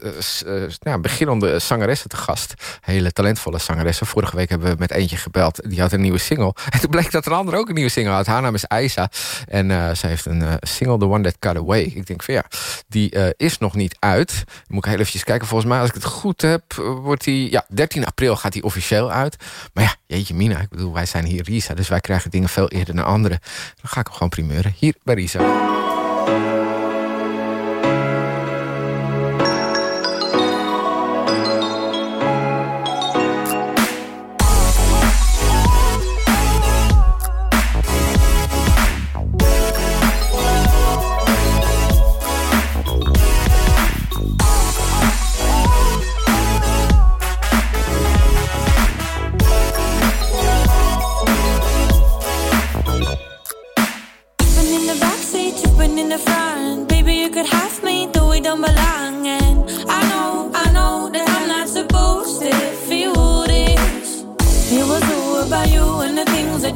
eh, beginnende zangeressen te gast. Hele talentvolle zangeressen. Vorige week hebben we met eentje gebeld. Die had een nieuwe single. En toen bleek dat een ander ook een nieuwe single had. Haar naam is Aisa. En ze heeft een single, The One That Cut Away. Ik denk van ja, die is nog niet uit. Moet ik heel eventjes kijken. Volgens mij, als ik het goed heb, wordt die... Ja, 13 april gaat die officieel uit. Maar ja, jeetje Ik bedoel, wij zijn hier Risa. Dus wij krijgen dingen veel eerder dan anderen. Dan ga ik hem gewoon primeuren. Hier bij Risa.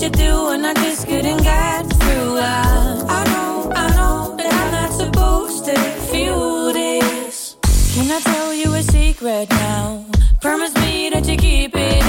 You do, and I just couldn't get through. I, I know, I know that I'm not supposed to feel this. Can I tell you a secret now? Promise me that you keep it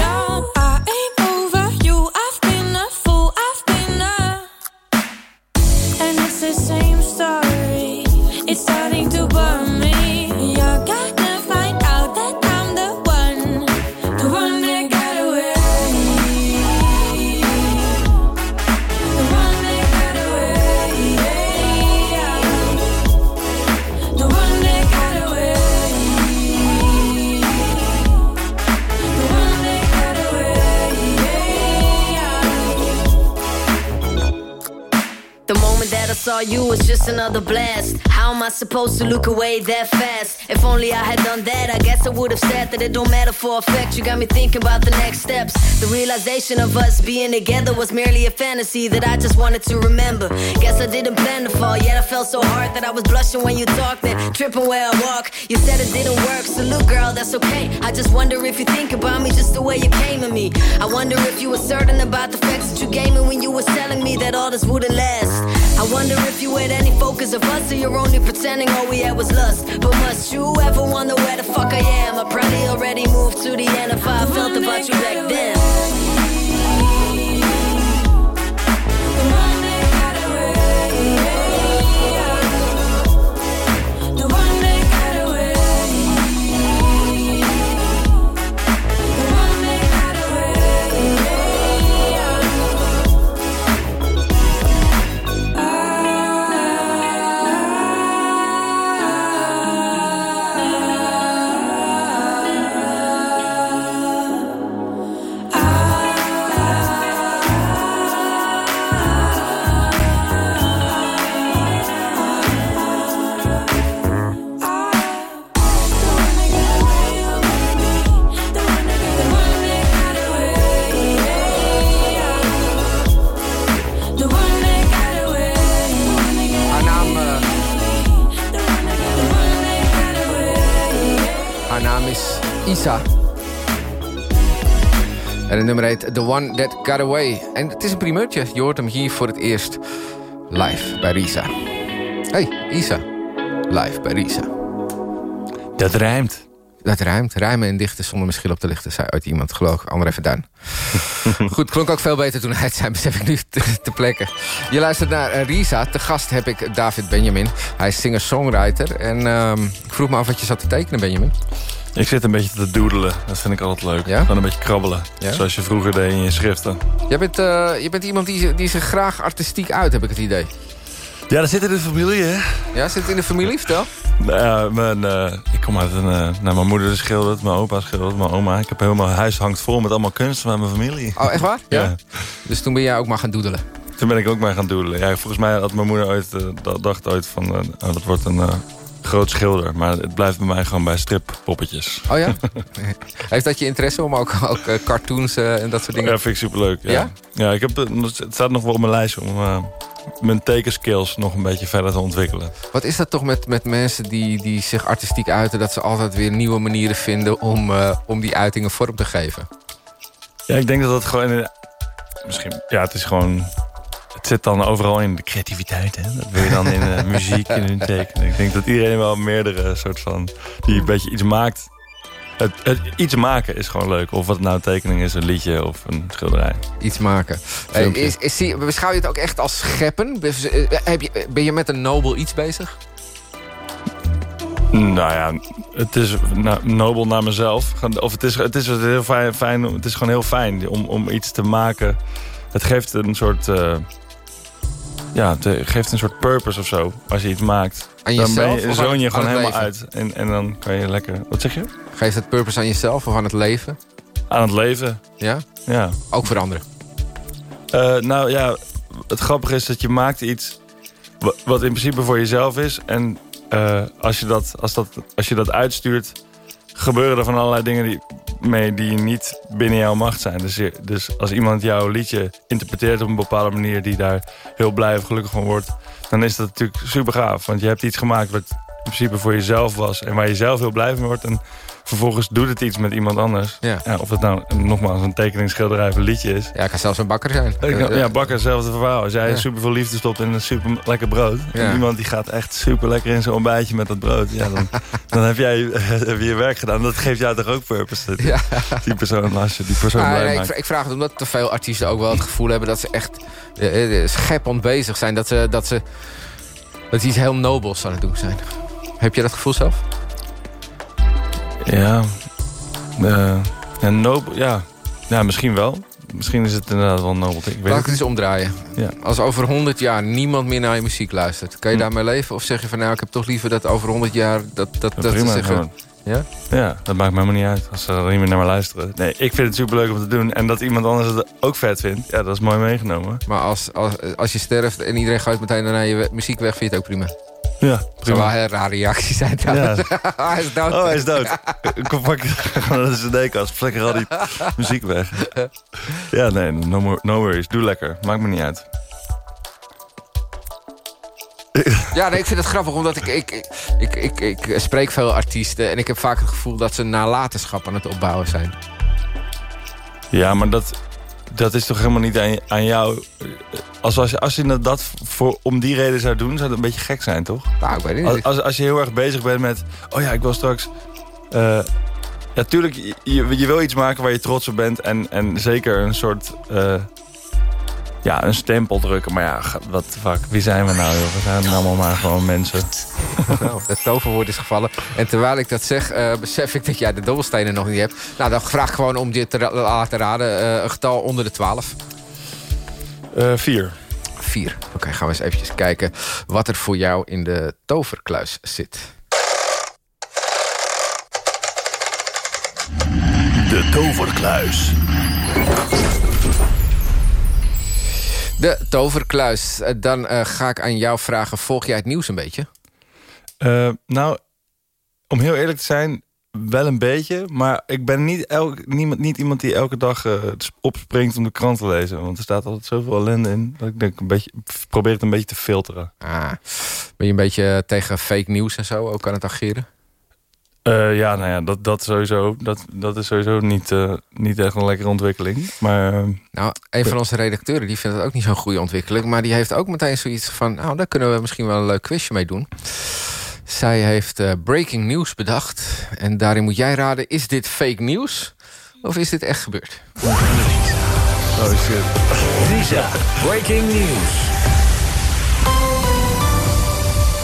you
was just another blast. How am I supposed to look away that fast? If only I had done that, I guess I would have said that it don't matter for effect. You got me thinking about the next steps. The realization of us being together was merely a fantasy that I just wanted to remember. Guess I didn't plan to fall, yet I felt so hard that I was blushing when you talked and tripping where I walk. You said it didn't work, so look, girl, that's okay. I just wonder if you think about me just the way you came at me. I wonder if you were certain about the facts that you gave me when you were telling me that all this wouldn't last. Wonder if you had any focus of us, or you're only pretending all we had was lust. But must you ever wonder where the fuck I am? I probably already moved to the end how I felt about you back then.
Isa. En het nummer heet The One That Got Away. En het is een primeurtje. Je hoort hem hier voor het eerst live bij Risa. Hey, Isa. Live bij Risa.
Dat rijmt.
Dat rijmt. Rijmen en dichten zonder misschien op te lichten, zei uit iemand, geloof ik. André Verduin. Goed, klonk ook veel beter toen hij het zei, besef ik nu te, te plekken. Je luistert naar eh, Risa. Te gast heb ik David Benjamin. Hij is singer-songwriter. En ehm, ik vroeg me af wat je zat te tekenen, Benjamin.
Ik zit een beetje te doodelen. Dat vind ik altijd leuk.
Ja?
Gewoon een beetje krabbelen.
Ja?
Zoals je vroeger deed in je schriften.
Jij bent, eh, je bent iemand die, die zich graag artistiek uit, heb ik het idee.
Ja, dat zit in de familie, hè?
Ja, zit het in de familie? Vertel.
Nou ja, mijn, eh, ik kom uit een... nou, mijn moeder schildert, mijn opa schildert, mijn oma. Ik heb helemaal huis hangt vol met allemaal kunst van mijn familie.
Oh, echt waar?
Ja.
Dus toen ben jij ook maar gaan doedelen.
Toen ben ik ook maar gaan doodelen. Ja, volgens mij had mijn moeder ooit, dat- dacht ooit van... oh, dat wordt een groot schilder. Maar het blijft bij mij gewoon bij strippoppetjes.
Oh ja? Heeft dat je interesse om ook, ook eh, cartoons eh, en dat soort dingen?
Ja, vind ik superleuk. Ja,
Ja?
ja? ik heb, het het staat nog wel op mijn lijstje om eh, mijn tekenskills nog een beetje verder te ontwikkelen.
Wat is dat toch met, met mensen die, die zich artistiek uiten... dat ze altijd weer nieuwe manieren vinden om, eh, om die uitingen vorm te geven?
Ja, ik denk dat dat gewoon misschien... Ja, het is gewoon... Het zit dan overal in de creativiteit, hè. Dat wil je dan in de muziek, in hun tekenen. Ik denk dat iedereen wel meerdere soort van... Die een beetje iets maakt... Het, het, iets maken is gewoon leuk. Of wat het nou een tekening is, een liedje of een schilderij.
Iets maken. Eh, is, is beschouw je het ook echt als scheppen? Ben je, heb je, ben je met een nobel iets bezig?
Nou ja, het is na- nobel naar mezelf. Of het is, het is, heel fijn, fijn, het is gewoon heel fijn om, om iets te maken. Het geeft een soort... eh, ja, het geeft een soort purpose of zo. Als je iets maakt.
Aan
dan ben je, zoon je gewoon helemaal uit. En, en dan kan je lekker... Wat zeg je?
Geeft het purpose aan jezelf of aan het leven?
Aan het leven.
Ja?
Ja.
Ook voor anderen?
Eh, nou ja, het grappige is dat je maakt iets wa- wat in principe voor jezelf is. En eh, als, je dat, als, dat, als je dat uitstuurt, gebeuren er van allerlei dingen die, mee die niet binnen jouw macht zijn. Dus, dus als iemand jouw liedje interpreteert op een bepaalde manier die daar heel blij of gelukkig van wordt, dan is dat natuurlijk super gaaf. Want je hebt iets gemaakt wat in principe voor jezelf was en waar je zelf heel blij van wordt. En vervolgens doet het iets met iemand anders.
Ja.
of het nou nogmaals een tekening, schilderij of een liedje is.
Ja, kan zelfs een bakker zijn.
Ja, bakker, hetzelfde verhaal. Als jij super veel liefde stopt in een super lekker brood. En iemand die gaat echt super lekker in zo'n ontbijtje met dat brood. Ja, dan, dan heb jij heb je, je werk gedaan. Dat geeft jou toch ook purpose.
Ja.
Die persoon, als je die persoon blij
nee, ik, ik vraag het omdat te veel artiesten ook wel het gevoel hebben... dat ze echt eh, eh, scheppend bezig zijn. Dat ze, dat ze dat ze iets heel nobels aan het doen zijn. Heb je dat gevoel zelf?
Ja. eh, ja, nobel, ja. ja, misschien wel. Misschien is het inderdaad wel nobel. Ik weet
Laat ik
het
eens omdraaien.
Ja.
Als over 100 jaar niemand meer naar je muziek luistert... kan je
Hm.
daarmee leven? Of zeg je van nou, ik heb toch liever dat over 100 jaar... dat, dat,
Ja,
dat
prima,
zeggen...
gewoon.
Ja?
Ja, dat maakt me helemaal niet uit als ze er niet meer naar me luisteren. Nee, ik vind het superleuk om te doen. En dat iemand anders het ook vet vindt, ja, dat is mooi meegenomen.
Maar als, als, als je sterft en iedereen gooit meteen daarna je muziek weg... vind je het ook prima?
Ja, prima.
wel een rare reactie zijn trouwens. hij is dood.
Oh, hij is dood. Kom, pak gewoon de cd-kast. Flikker al die muziek weg. Ja, nee, no, more, no worries. Doe lekker. Maakt me niet uit.
Ja, nee, ik vind het grappig, omdat ik, ik, ik, ik, ik, ik spreek veel artiesten... en ik heb vaak het gevoel dat ze nalatenschap aan het opbouwen zijn.
Ja, maar dat, dat is toch helemaal niet aan, aan jou. Als, als, je, als je dat voor, om die reden zou doen, zou het een beetje gek zijn, toch?
Nou, ik weet
Als,
niet.
als, als je heel erg bezig bent met... Oh ja, ik wil straks... eh, ja, tuurlijk, je, je, je wil iets maken waar je trots op bent. En, en zeker een soort... eh, ja, een stempel drukken. Maar ja, wat de fuck, wie zijn we nou, joh? We zijn allemaal maar gewoon mensen.
Nou, het toverwoord is gevallen. En terwijl ik dat zeg, eh, besef ik dat jij de dobbelstenen nog niet hebt. Nou, dan vraag ik gewoon om je te laten raden. eh, een getal onder de 12.
Eh, vier.
Vier. Oké, gaan we eens eventjes kijken wat er voor jou in de toverkluis zit.
De toverkluis.
De toverkluis. Eh, Dan eh, ga ik aan jou vragen, volg jij het nieuws een beetje?
Eh, nou, om heel eerlijk te zijn, wel een beetje. Maar ik ben niet, elk, niemand, niet iemand die elke dag opspringt om de krant te lezen. Want er staat altijd zoveel ellende in. Dat ik denk een beetje, probeer het een beetje te filteren.
Ah, ben je een beetje tegen fake nieuws en zo ook aan het ageren?
Eh, ja, nou ja, dat, dat, sowieso, dat, dat is sowieso niet, eh, niet echt een lekkere ontwikkeling. Maar, eh,
Nou, een van onze redacteuren die vindt het ook niet zo'n goede ontwikkeling. Maar die heeft ook meteen zoiets van... nou, daar kunnen we misschien wel een leuk quizje mee doen. Zij heeft eh, breaking news bedacht. En daarin moet jij raden, is dit fake nieuws? Of is dit echt gebeurd?
Oh shit.
Lisa, breaking news.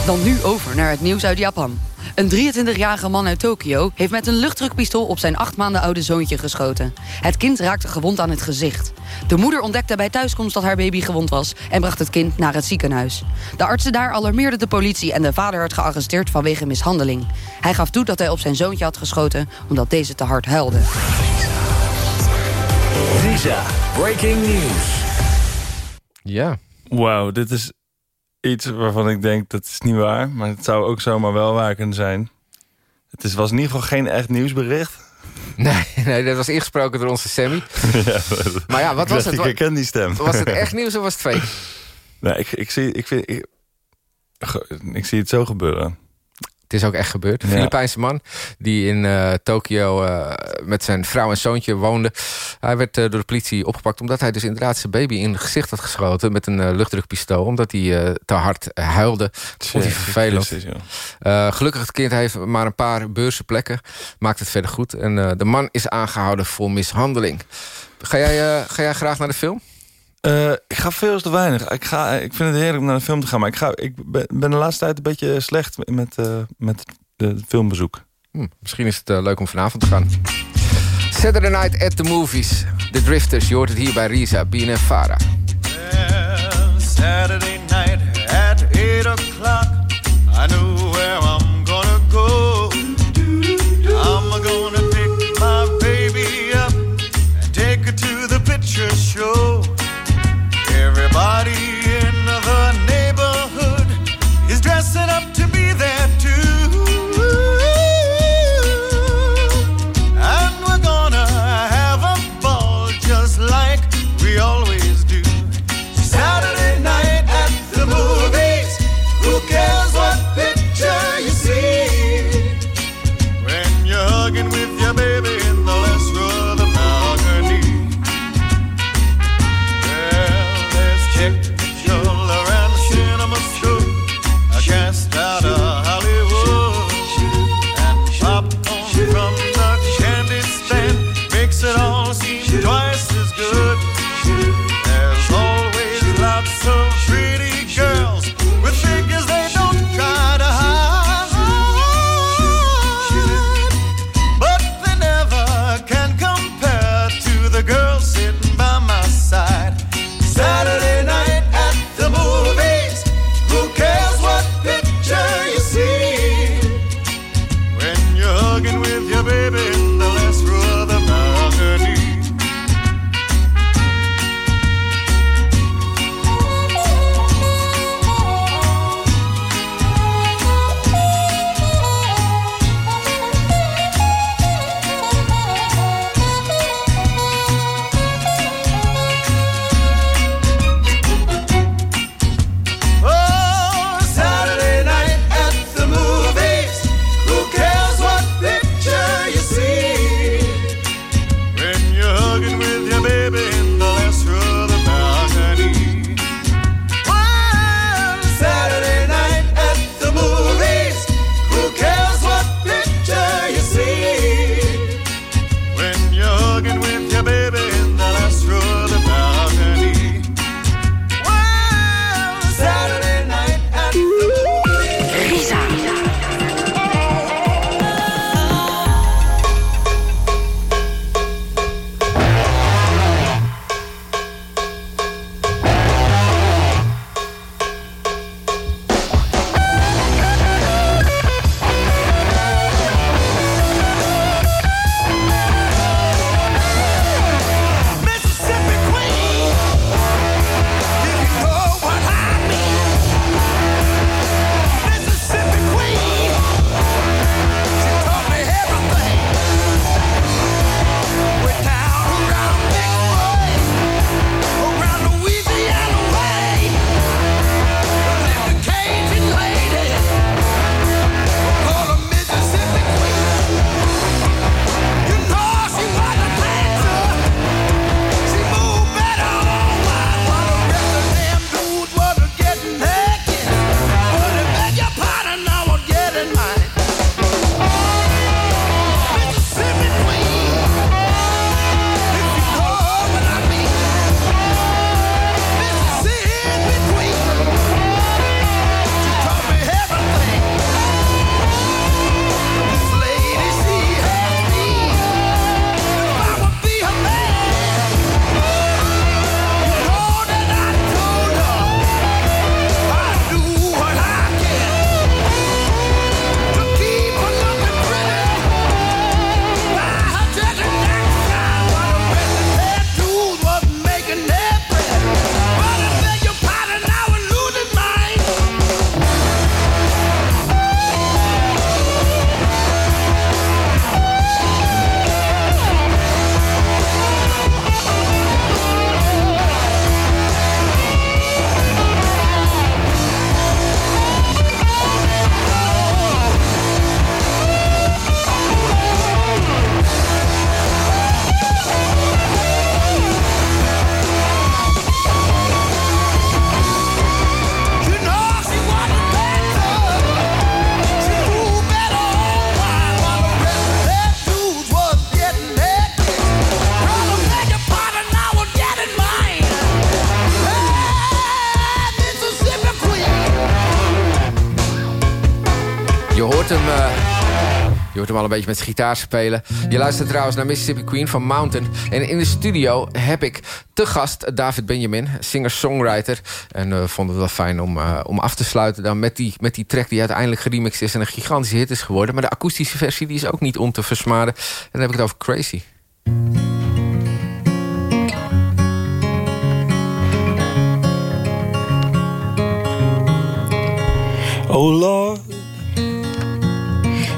Dan nu over naar het nieuws uit Japan. Een 23-jarige man uit Tokio heeft met een luchtdrukpistool op zijn acht maanden oude zoontje geschoten. Het kind raakte gewond aan het gezicht. De moeder ontdekte bij thuiskomst dat haar baby gewond was en bracht het kind naar het ziekenhuis. De artsen daar alarmeerden de politie en de vader werd gearresteerd vanwege mishandeling. Hij gaf toe dat hij op zijn zoontje had geschoten omdat deze te hard huilde.
Lisa, breaking news.
Ja.
Wauw, dit is iets waarvan ik denk dat is niet waar. Maar het zou ook zomaar wel waar kunnen zijn. Het is, was in ieder geval geen echt nieuwsbericht.
Nee, nee, dat was ingesproken door onze Sammy.
ja,
Maar ja, wat was het?
Ik herken die stem.
Was het echt nieuws of was het fake?
Nee, ik, ik, zie, ik, vind, ik zie het zo gebeuren.
Het is ook echt gebeurd. Een
Ja.
Filipijnse man die in eh, Tokio eh, met zijn vrouw en zoontje woonde. Hij werd eh, door de politie opgepakt omdat hij dus inderdaad zijn baby in het gezicht had geschoten met een luchtdrukpistool. Omdat hij te hard huilde. Dat vond hij vervelend. Gelukkig het kind heeft maar een paar beurzenplekken. Maakt het verder goed. En de man is aangehouden voor mishandeling. Ga jij, ga jij graag naar de film?
Eh, ik ga veel te weinig. Ik, ga, ik vind het heerlijk om naar een film te gaan. Maar ik, ga, ik ben ben de laatste tijd een beetje slecht met, eh, met de filmbezoek.
Hm, misschien is het eh, leuk om vanavond te gaan. Saturday Night at the Movies. The Drifters. Je hoort het hier bij Risa, BNF Vara.
Saturday
al een beetje met gitaar spelen. Je luistert trouwens naar Mississippi Queen van Mountain. En in de studio heb ik te gast David Benjamin, singer-songwriter. En we vonden het wel fijn om, eh, om af te sluiten dan met, die, met die track die uiteindelijk geremixed is... en een gigantische hit is geworden. Maar de akoestische versie die is ook niet om te versmaden. En dan heb ik het over Crazy.
Oh Lord,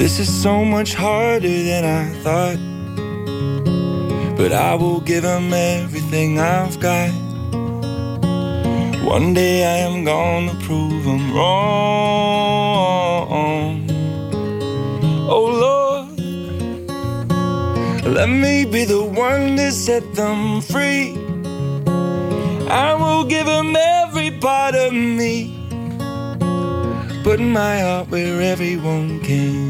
This is so much harder than I thought. But I will give them everything I've got. One day I am gonna prove him wrong. Oh Lord, let me be the one to set them free. I will give him every part of me. Putting my heart where everyone can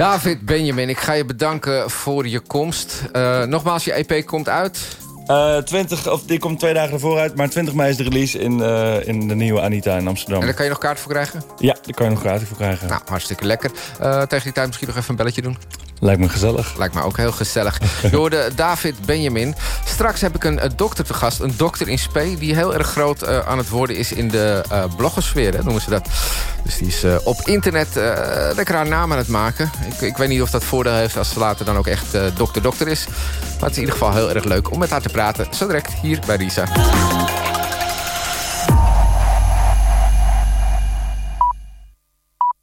David Benjamin, ik ga je bedanken voor je komst. Eh, nogmaals, je EP komt uit.
Eh, 20, of die komt twee dagen ervoor uit, maar 20 mei is de release in, eh, in de nieuwe Anita in Amsterdam.
En daar kan je nog kaarten voor krijgen?
Ja, daar kan je nog gratis voor krijgen.
Nou, hartstikke lekker. Tegen die tijd misschien nog even een belletje doen.
Lijkt me gezellig.
Lijkt me ook heel gezellig. Je hoorde David Benjamin. Straks heb ik een, dokter te gast, een dokter in spe... die heel erg groot eh, aan het worden is in de uh, bloggosfeer, hè, noemen ze dat. Dus die is uh, op internet lekker haar naam aan het maken. Ik, ik, weet niet of dat voordeel heeft als ze later dan ook echt dokter-dokter is. Maar het is in ieder geval heel erg leuk om met haar te praten. Zo direct hier bij Risa.